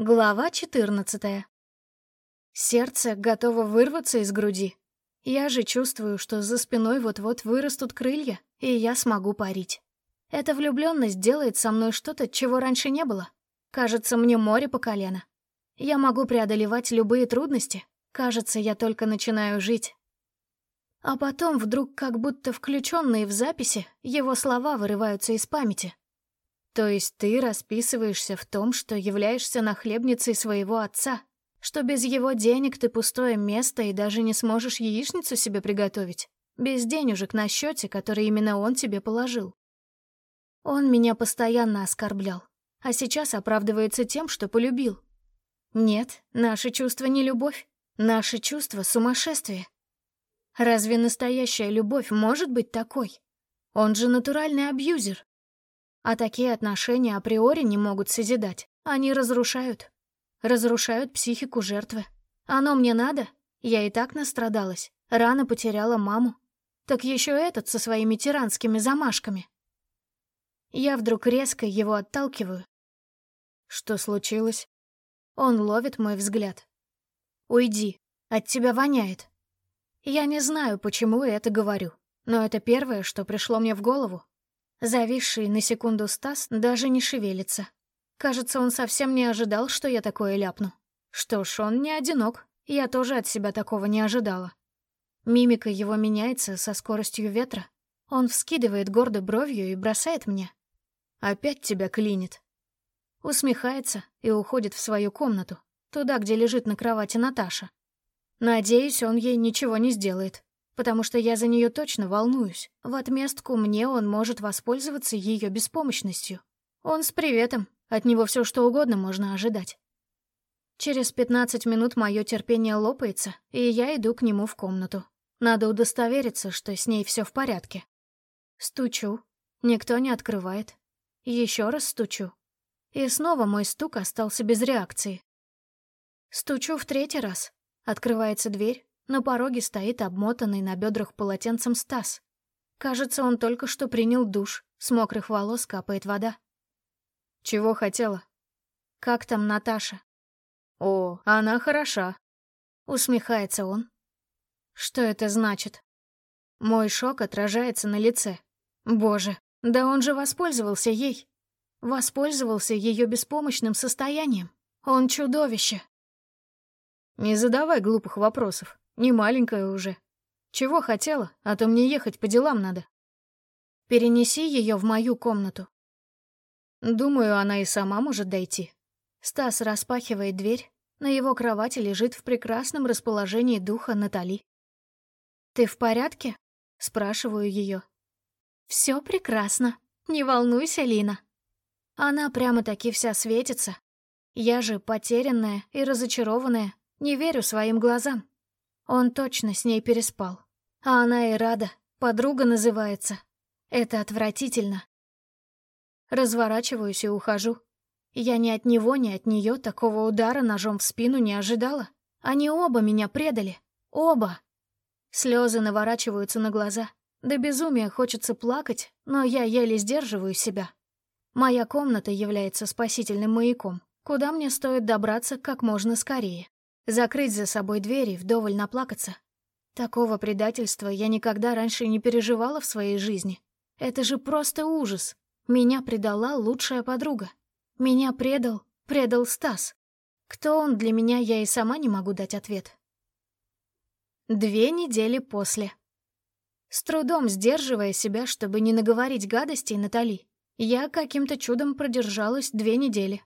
Глава 14. Сердце готово вырваться из груди. Я же чувствую, что за спиной вот-вот вырастут крылья, и я смогу парить. Эта влюбленность делает со мной что-то, чего раньше не было. Кажется, мне море по колено. Я могу преодолевать любые трудности. Кажется, я только начинаю жить. А потом вдруг, как будто включенные в записи, его слова вырываются из памяти. То есть ты расписываешься в том, что являешься нахлебницей своего отца, что без его денег ты пустое место и даже не сможешь яичницу себе приготовить, без денежек на счете, который именно он тебе положил. Он меня постоянно оскорблял, а сейчас оправдывается тем, что полюбил. Нет, наши чувства не любовь, наши чувства — сумасшествие. Разве настоящая любовь может быть такой? Он же натуральный абьюзер. А такие отношения априори не могут созидать. Они разрушают. Разрушают психику жертвы. Оно мне надо? Я и так настрадалась. Рано потеряла маму. Так еще этот со своими тиранскими замашками. Я вдруг резко его отталкиваю. Что случилось? Он ловит мой взгляд. «Уйди, от тебя воняет». Я не знаю, почему я это говорю, но это первое, что пришло мне в голову. Зависший на секунду Стас даже не шевелится. Кажется, он совсем не ожидал, что я такое ляпну. Что ж, он не одинок. Я тоже от себя такого не ожидала. Мимика его меняется со скоростью ветра. Он вскидывает гордо бровью и бросает мне. «Опять тебя клинит». Усмехается и уходит в свою комнату, туда, где лежит на кровати Наташа. Надеюсь, он ей ничего не сделает потому что я за нее точно волнуюсь. В отместку мне он может воспользоваться ее беспомощностью. Он с приветом, от него все что угодно можно ожидать. Через пятнадцать минут мое терпение лопается, и я иду к нему в комнату. Надо удостовериться, что с ней все в порядке. Стучу. Никто не открывает. Еще раз стучу. И снова мой стук остался без реакции. Стучу в третий раз. Открывается дверь, на пороге стоит обмотанный на бедрах полотенцем Стас. Кажется, он только что принял душ, с мокрых волос капает вода. Чего хотела? Как там Наташа? О, она хороша. Усмехается он. Что это значит? Мой шок отражается на лице. Боже, да он же воспользовался ей. Воспользовался ее беспомощным состоянием. Он чудовище. Не задавай глупых вопросов. Не маленькая уже. Чего хотела, а то мне ехать по делам надо. Перенеси ее в мою комнату. Думаю, она и сама может дойти. Стас распахивает дверь. На его кровати лежит в прекрасном расположении духа Натали. «Ты в порядке?» — спрашиваю ее. «Все прекрасно. Не волнуйся, Лина». Она прямо-таки вся светится. Я же потерянная и разочарованная, не верю своим глазам. Он точно с ней переспал. А она и рада, подруга называется. Это отвратительно. Разворачиваюсь и ухожу. Я ни от него, ни от нее такого удара ножом в спину не ожидала. Они оба меня предали. Оба. Слезы наворачиваются на глаза. До безумия хочется плакать, но я еле сдерживаю себя. Моя комната является спасительным маяком, куда мне стоит добраться как можно скорее. Закрыть за собой двери, вдоволь наплакаться. Такого предательства я никогда раньше не переживала в своей жизни. Это же просто ужас. Меня предала лучшая подруга. Меня предал, предал Стас. Кто он для меня, я и сама не могу дать ответ. Две недели после. С трудом сдерживая себя, чтобы не наговорить гадостей Натали, я каким-то чудом продержалась две недели.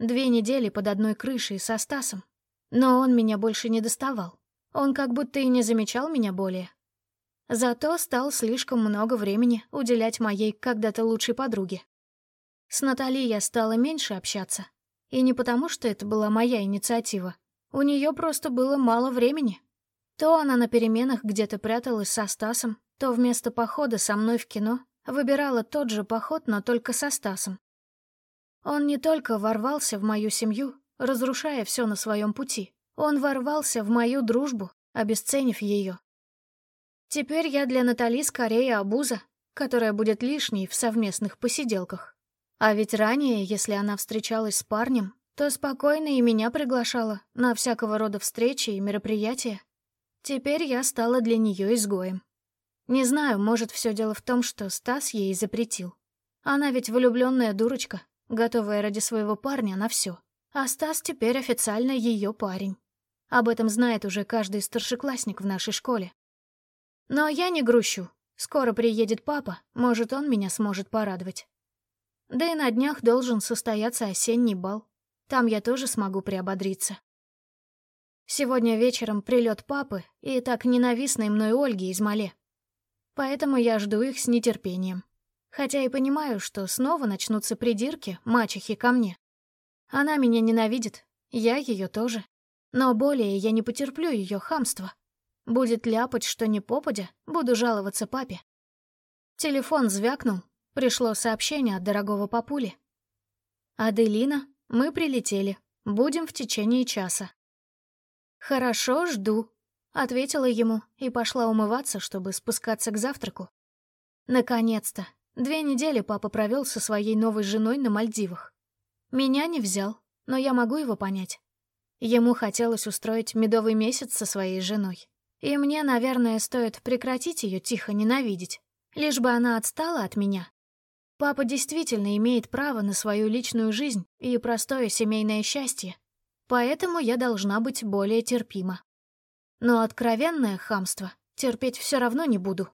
Две недели под одной крышей со Стасом. Но он меня больше не доставал. Он как будто и не замечал меня более. Зато стал слишком много времени уделять моей когда-то лучшей подруге. С Натали я стала меньше общаться. И не потому, что это была моя инициатива. У нее просто было мало времени. То она на переменах где-то пряталась со Стасом, то вместо похода со мной в кино выбирала тот же поход, но только со Стасом. Он не только ворвался в мою семью, разрушая все на своем пути. Он ворвался в мою дружбу, обесценив ее. Теперь я для Натали скорее обуза, которая будет лишней в совместных посиделках. А ведь ранее, если она встречалась с парнем, то спокойно и меня приглашала на всякого рода встречи и мероприятия. Теперь я стала для нее изгоем. Не знаю, может, все дело в том, что Стас ей запретил. Она ведь влюбленная дурочка, готовая ради своего парня на все. А Стас теперь официально ее парень. Об этом знает уже каждый старшеклассник в нашей школе. Но я не грущу. Скоро приедет папа, может, он меня сможет порадовать. Да и на днях должен состояться осенний бал. Там я тоже смогу приободриться. Сегодня вечером прилет папы и так ненавистной мной Ольги из Мале. Поэтому я жду их с нетерпением. Хотя и понимаю, что снова начнутся придирки мачехи ко мне. Она меня ненавидит, я ее тоже. Но более я не потерплю ее хамство. Будет ляпать, что не попадя, буду жаловаться папе. Телефон звякнул, пришло сообщение от дорогого папули. «Аделина, мы прилетели, будем в течение часа». «Хорошо, жду», — ответила ему и пошла умываться, чтобы спускаться к завтраку. Наконец-то, Две недели папа провел со своей новой женой на Мальдивах. Меня не взял, но я могу его понять. Ему хотелось устроить медовый месяц со своей женой. И мне, наверное, стоит прекратить ее тихо ненавидеть, лишь бы она отстала от меня. Папа действительно имеет право на свою личную жизнь и простое семейное счастье, поэтому я должна быть более терпима. Но откровенное хамство терпеть все равно не буду.